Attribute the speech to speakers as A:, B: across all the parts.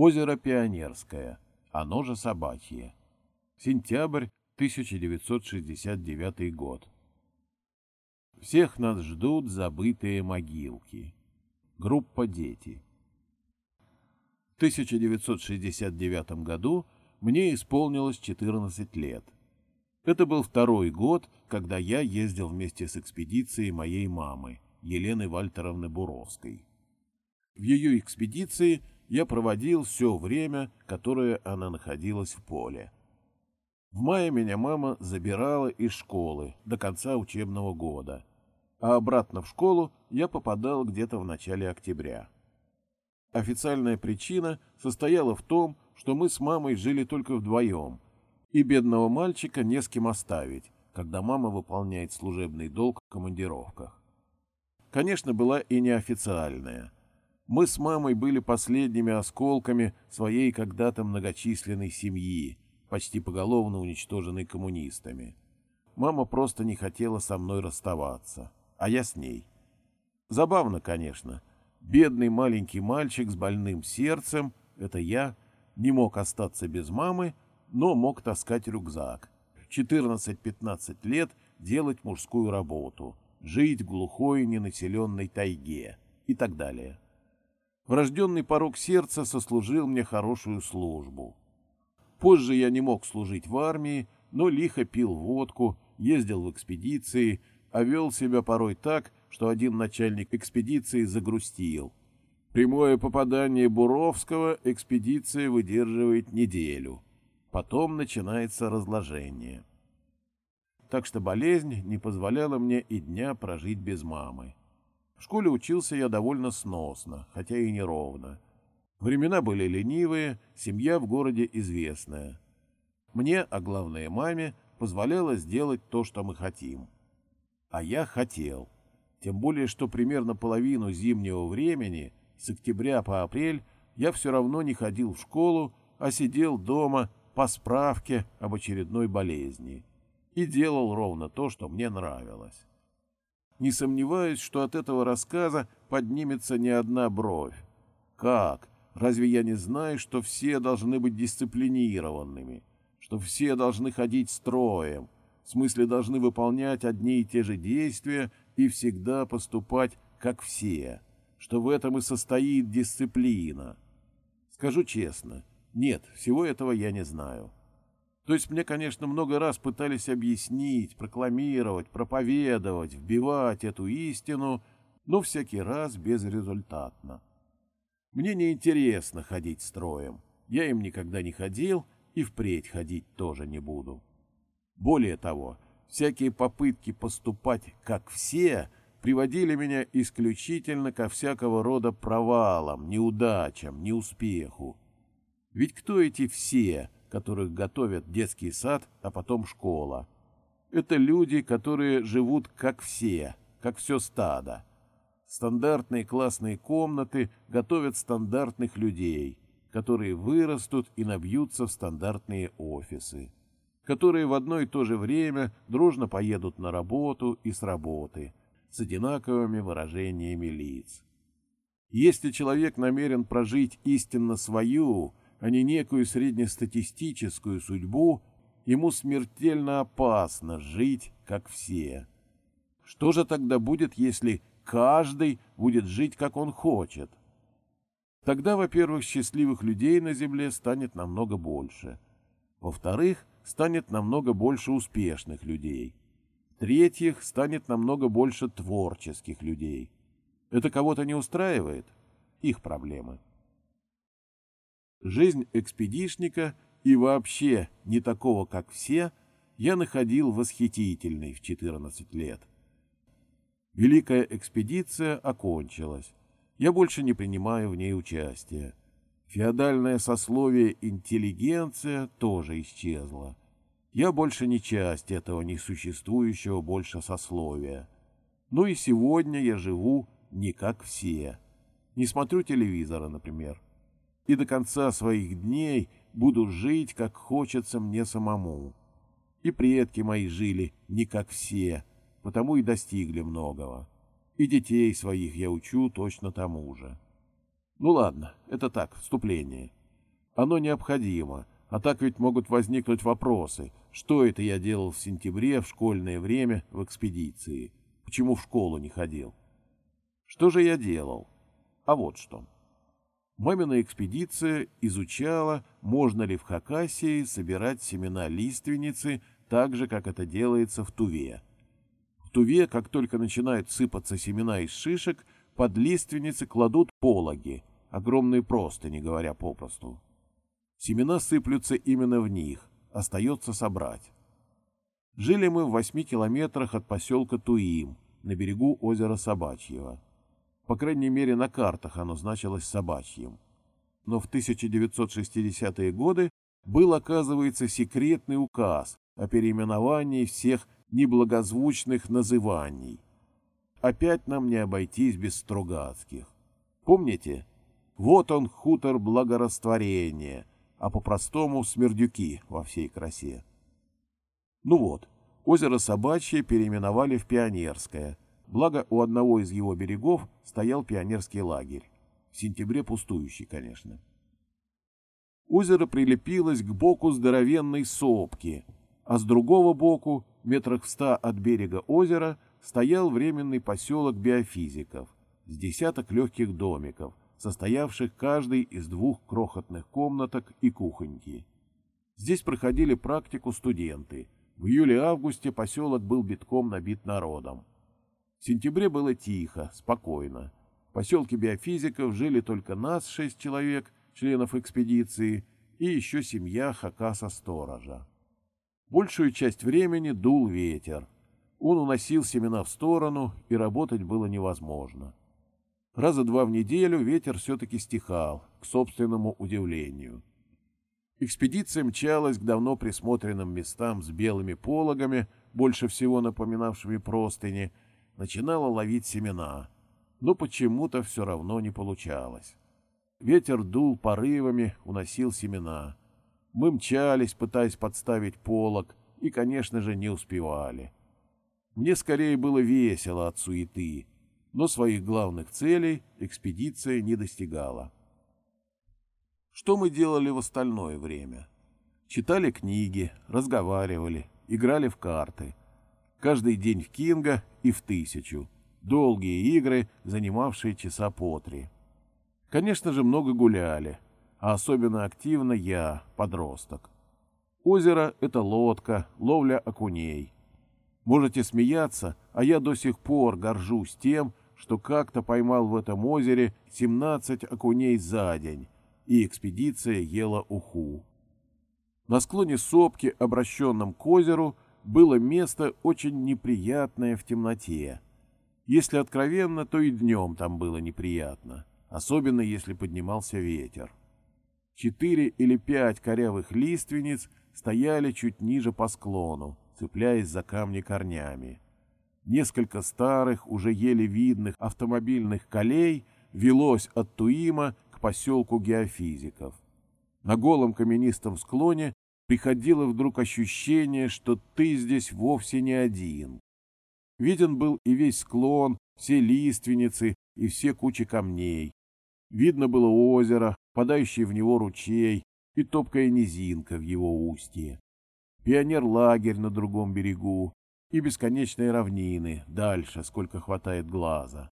A: Озеро Пионерское, оно же Собачье. Сентябрь 1969 год. Всех нас ждут забытые могилки. Группа «Дети». В 1969 году мне исполнилось 14 лет. Это был второй год, когда я ездил вместе с экспедицией моей мамы, Елены Вальтеровны Буровской. В ее экспедиции я проводил все время, которое она находилась в поле. В мае меня мама забирала из школы до конца учебного года, а обратно в школу я попадал где-то в начале октября. Официальная причина состояла в том, что мы с мамой жили только вдвоем, и бедного мальчика не с кем оставить, когда мама выполняет служебный долг в командировках. Конечно, была и неофициальная. Мы с мамой были последними осколками своей когда-то многочисленной семьи, почти поголовно уничтоженной коммунистами. Мама просто не хотела со мной расставаться, а я с ней. Забавно, конечно. Бедный маленький мальчик с больным сердцем, это я, не мог остаться без мамы, но мог таскать рюкзак. В 14-15 лет делать мужскую работу, жить в глухой ненаселенной тайге и так далее. Врожденный порог сердца сослужил мне хорошую службу. Позже я не мог служить в армии, но лихо пил водку, ездил в экспедиции, а вел себя порой так, что один начальник экспедиции загрустил. Прямое попадание Буровского экспедиция выдерживает неделю. Потом начинается разложение. Так что болезнь не позволяла мне и дня прожить без мамы. В школе учился я довольно сносно, хотя и неровно. Времена были ленивые, семья в городе известная. Мне, а главное маме, позволяло сделать то, что мы хотим. А я хотел. Тем более, что примерно половину зимнего времени, с октября по апрель, я все равно не ходил в школу, а сидел дома по справке об очередной болезни и делал ровно то, что мне нравилось. Не сомневаюсь, что от этого рассказа поднимется не одна бровь. Как? Разве я не знаю, что все должны быть дисциплинированными, что все должны ходить строем, в смысле должны выполнять одни и те же действия и всегда поступать как все, что в этом и состоит дисциплина? Скажу честно, нет, всего этого я не знаю. То есть мне, конечно, много раз пытались объяснить, прокламировать, проповедовать, вбивать эту истину, но всякий раз безрезультатно. Мне не интересно ходить строем. Я им никогда не ходил и впредь ходить тоже не буду. Более того, всякие попытки поступать как все приводили меня исключительно ко всякого рода провалам, неудачам, неуспеху. Ведь кто эти все, которых готовят детский сад, а потом школа? Это люди, которые живут как все, как все стадо. Стандартные классные комнаты готовят стандартных людей, которые вырастут и набьются в стандартные офисы, которые в одно и то же время дружно поедут на работу и с работы, с одинаковыми выражениями лиц. Если человек намерен прожить истинно свою, а не некую среднестатистическую судьбу, ему смертельно опасно жить, как все. Что же тогда будет, если каждый будет жить, как он хочет. Тогда, во-первых, счастливых людей на Земле станет намного больше. Во-вторых, станет намного больше успешных людей. В-третьих, станет намного больше творческих людей. Это кого-то не устраивает? Их проблемы. Жизнь экспедишника и вообще не такого, как все, я находил восхитительной в 14 лет. Великая экспедиция окончилась. Я больше не принимаю в ней участия. Феодальное сословие интеллигенция тоже исчезло. Я больше не часть этого несуществующего больше сословия. Ну и сегодня я живу не как все. Не смотрю телевизора, например. И до конца своих дней буду жить, как хочется мне самому. И предки мои жили не как все, потому и достигли многого. И детей своих я учу точно тому же. Ну ладно, это так, вступление. Оно необходимо, а так ведь могут возникнуть вопросы, что это я делал в сентябре в школьное время в экспедиции, почему в школу не ходил. Что же я делал? А вот что. Мамина экспедиция изучала, можно ли в Хакасии собирать семена лиственницы так же, как это делается в Туве. В Туве, как только начинают сыпаться семена из шишек, под лиственницы кладут пологи, огромные просто, не говоря попросту. Семена сыплются именно в них, остается собрать. Жили мы в восьми километрах от поселка Туим, на берегу озера Собачьего. По крайней мере, на картах оно значилось собачьим. Но в 1960-е годы был, оказывается, секретный указ о переименовании всех неблагозвучных называний. Опять нам не обойтись без Стругацких. Помните? Вот он, хутор благорастворения, а по-простому смердюки во всей красе. Ну вот, озеро Собачье переименовали в Пионерское – Благо, у одного из его берегов стоял пионерский лагерь. В сентябре пустующий, конечно. Озеро прилепилось к боку здоровенной сопки, а с другого боку, метрах в ста от берега озера, стоял временный поселок биофизиков с десяток легких домиков, состоявших каждый из двух крохотных комнаток и кухоньки. Здесь проходили практику студенты. В июле-августе поселок был битком набит народом. В сентябре было тихо, спокойно. В поселке биофизиков жили только нас, шесть человек, членов экспедиции, и еще семья Хакаса-сторожа. Большую часть времени дул ветер. Он уносил семена в сторону, и работать было невозможно. Раза два в неделю ветер все-таки стихал, к собственному удивлению. Экспедиция мчалась к давно присмотренным местам с белыми пологами, больше всего напоминавшими простыни, начинала ловить семена, но почему-то все равно не получалось. Ветер дул порывами, уносил семена. Мы мчались, пытаясь подставить полог, и, конечно же, не успевали. Мне скорее было весело от суеты, но своих главных целей экспедиция не достигала. Что мы делали в остальное время? Читали книги, разговаривали, играли в карты — Каждый день в Кинга и в тысячу. Долгие игры, занимавшие часа по три. Конечно же, много гуляли, а особенно активно я, подросток. Озеро — это лодка, ловля окуней. Можете смеяться, а я до сих пор горжусь тем, что как-то поймал в этом озере 17 окуней за день, и экспедиция ела уху. На склоне сопки, обращенном к озеру, было место очень неприятное в темноте. Если откровенно, то и днем там было неприятно, особенно если поднимался ветер. Четыре или пять корявых лиственниц стояли чуть ниже по склону, цепляясь за камни корнями. Несколько старых, уже еле видных автомобильных колей велось от Туима к поселку геофизиков. На голом каменистом склоне приходило вдруг ощущение, что ты здесь вовсе не один. Виден был и весь склон, все лиственницы и все кучи камней. Видно было озеро, подающий в него ручей и топкая низинка в его устье. Пионер-лагерь на другом берегу и бесконечные равнины, дальше, сколько хватает глаза.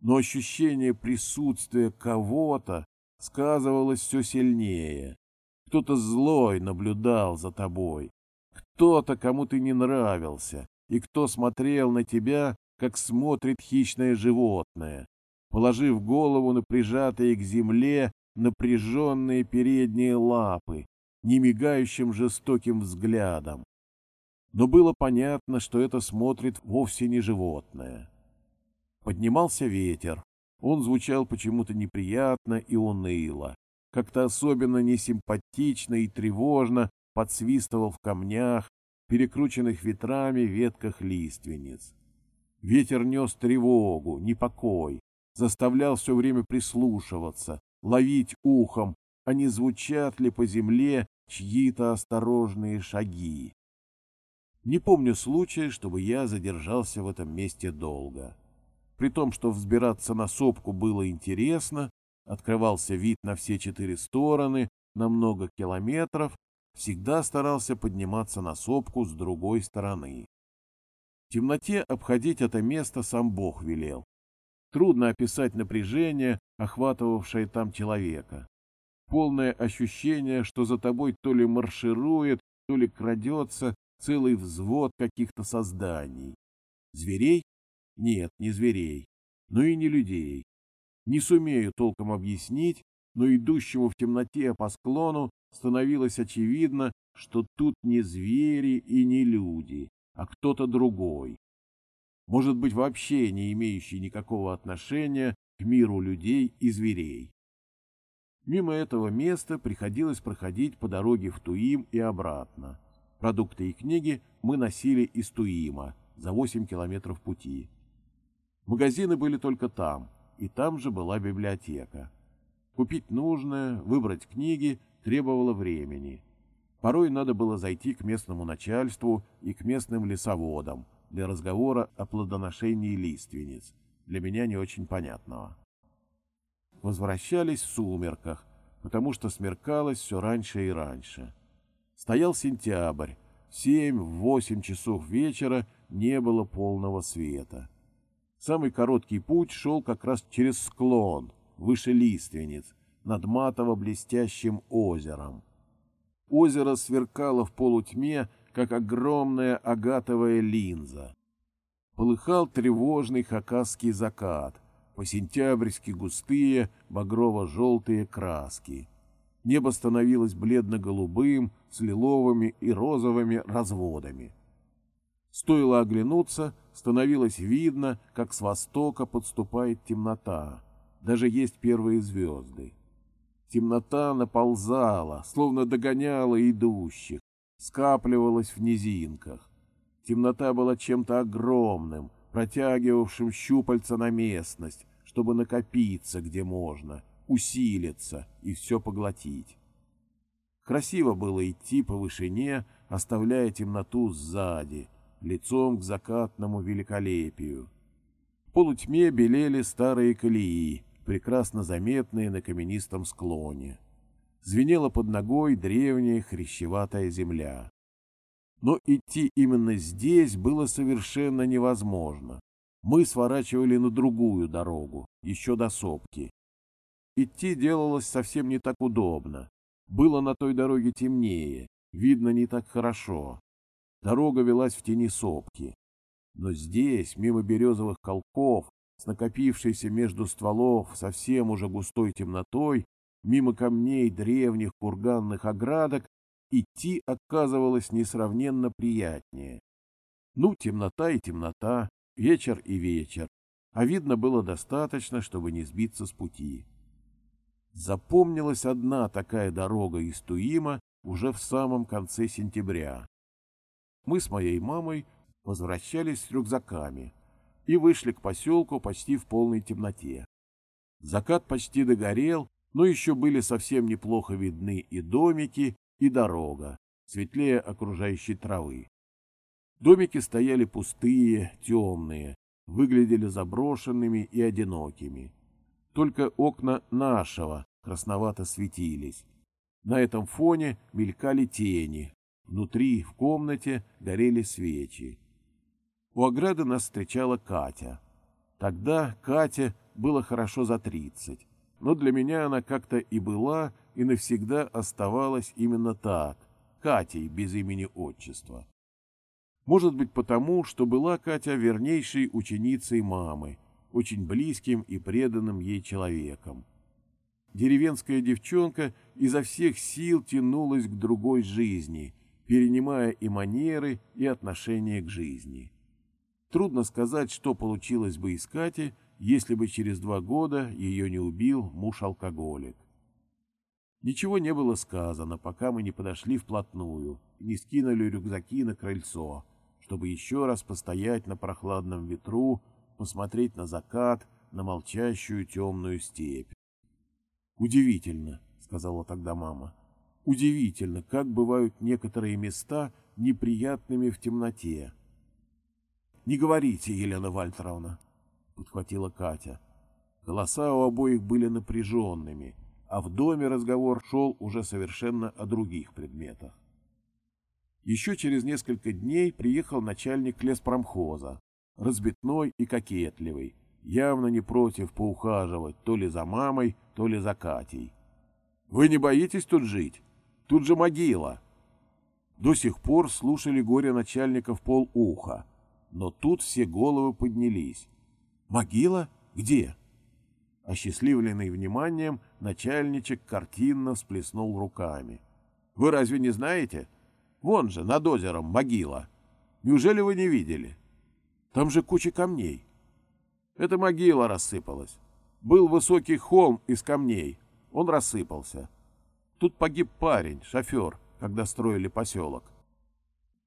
A: Но ощущение присутствия кого-то сказывалось все сильнее. Кто-то злой наблюдал за тобой. Кто-то, кому ты не нравился, и кто смотрел на тебя, как смотрит хищное животное, положив голову на прижатые к земле напряженные передние лапы, не мигающим жестоким взглядом. Но было понятно, что это смотрит вовсе не животное. Поднимался ветер. Он звучал почему-то неприятно и уныло как-то особенно несимпатично и тревожно подсвистывал в камнях, перекрученных ветрами ветках лиственниц. Ветер нес тревогу, непокой, заставлял все время прислушиваться, ловить ухом, а не звучат ли по земле чьи-то осторожные шаги. Не помню случая, чтобы я задержался в этом месте долго. При том, что взбираться на сопку было интересно, открывался вид на все четыре стороны, на много километров, всегда старался подниматься на сопку с другой стороны. В темноте обходить это место сам Бог велел. Трудно описать напряжение, охватывавшее там человека. Полное ощущение, что за тобой то ли марширует, то ли крадется целый взвод каких-то созданий. Зверей? Нет, не зверей, но и не людей. Не сумею толком объяснить, но идущему в темноте по склону становилось очевидно, что тут не звери и не люди, а кто-то другой. Может быть, вообще не имеющий никакого отношения к миру людей и зверей. Мимо этого места приходилось проходить по дороге в Туим и обратно. Продукты и книги мы носили из Туима за 8 километров пути. Магазины были только там, и там же была библиотека. Купить нужное, выбрать книги требовало времени. Порой надо было зайти к местному начальству и к местным лесоводам для разговора о плодоношении лиственниц, для меня не очень понятного. Возвращались в сумерках, потому что смеркалось все раньше и раньше. Стоял сентябрь, семь-восемь часов вечера не было полного света. Самый короткий путь шел как раз через склон, выше лиственниц, над матово-блестящим озером. Озеро сверкало в полутьме, как огромная агатовая линза. Полыхал тревожный хакасский закат, по-сентябрьски густые багрово-желтые краски. Небо становилось бледно-голубым, с лиловыми и розовыми разводами. Стоило оглянуться, становилось видно, как с востока подступает темнота. Даже есть первые звезды. Темнота наползала, словно догоняла идущих, скапливалась в низинках. Темнота была чем-то огромным, протягивавшим щупальца на местность, чтобы накопиться, где можно, усилиться и все поглотить. Красиво было идти по вышине, оставляя темноту сзади, лицом к закатному великолепию. В полутьме белели старые колеи, прекрасно заметные на каменистом склоне. Звенела под ногой древняя хрящеватая земля. Но идти именно здесь было совершенно невозможно. Мы сворачивали на другую дорогу, еще до сопки. Идти делалось совсем не так удобно. Было на той дороге темнее, видно не так хорошо. Дорога велась в тени сопки. Но здесь, мимо березовых колков, с накопившейся между стволов совсем уже густой темнотой, мимо камней древних курганных оградок, идти оказывалось несравненно приятнее. Ну, темнота и темнота, вечер и вечер, а видно было достаточно, чтобы не сбиться с пути. Запомнилась одна такая дорога из Туима уже в самом конце сентября. Мы с моей мамой возвращались с рюкзаками и вышли к поселку почти в полной темноте. Закат почти догорел, но еще были совсем неплохо видны и домики, и дорога, светлее окружающей травы. Домики стояли пустые, темные, выглядели заброшенными и одинокими. Только окна нашего красновато светились. На этом фоне мелькали тени. Внутри, в комнате, горели свечи. У ограды нас встречала Катя. Тогда Кате было хорошо за тридцать, но для меня она как-то и была, и навсегда оставалась именно так, Катей без имени отчества. Может быть потому, что была Катя вернейшей ученицей мамы, очень близким и преданным ей человеком. Деревенская девчонка изо всех сил тянулась к другой жизни, перенимая и манеры, и отношения к жизни. Трудно сказать, что получилось бы из Кати, если бы через два года ее не убил муж-алкоголик. Ничего не было сказано, пока мы не подошли вплотную, не скинули рюкзаки на крыльцо, чтобы еще раз постоять на прохладном ветру, посмотреть на закат, на молчащую темную степь. «Удивительно», — сказала тогда мама, — «удивительно, как бывают некоторые места неприятными в темноте». — Не говорите, Елена Вальтеровна, — подхватила Катя. — Голоса у обоих были напряженными, а в доме разговор шел уже совершенно о других предметах. Еще через несколько дней приехал начальник леспромхоза, разбитной и кокетливый, явно не против поухаживать то ли за мамой, то ли за Катей. «Вы не боитесь тут жить? Тут же могила!» До сих пор слушали горе начальников полуха, но тут все головы поднялись. «Могила? Где?» Осчастливленный вниманием, начальничек картинно всплеснул руками. «Вы разве не знаете? Вон же, над озером, могила. Неужели вы не видели? Там же куча камней. Это могила рассыпалась. Был высокий холм из камней. Он рассыпался. Тут погиб парень, шофер, когда строили поселок.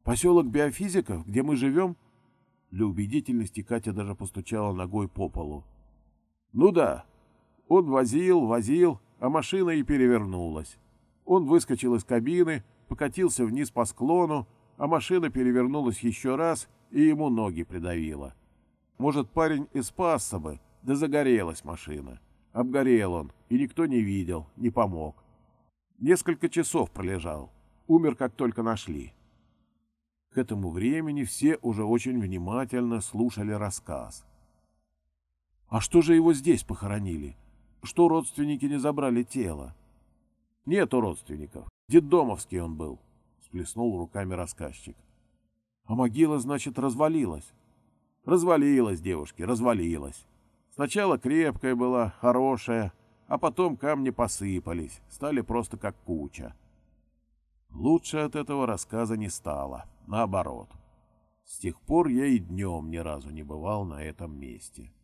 A: Поселок биофизиков, где мы живем? Для убедительности Катя даже постучала ногой по полу. Ну да, он возил, возил, а машина и перевернулась. Он выскочил из кабины, покатился вниз по склону, а машина перевернулась еще раз и ему ноги придавила. Может, парень и спасся бы, да загорелась машина. Обгорел он, и никто не видел, не помог. Несколько часов пролежал. Умер, как только нашли. К этому времени все уже очень внимательно слушали рассказ. «А что же его здесь похоронили?» что родственники не забрали тело. — Нету родственников. Деддомовский он был, — сплеснул руками рассказчик. — А могила, значит, развалилась? — Развалилась, девушки, развалилась. Сначала крепкая была, хорошая, а потом камни посыпались, стали просто как куча. Лучше от этого рассказа не стало, наоборот. С тех пор я и днем ни разу не бывал на этом месте. —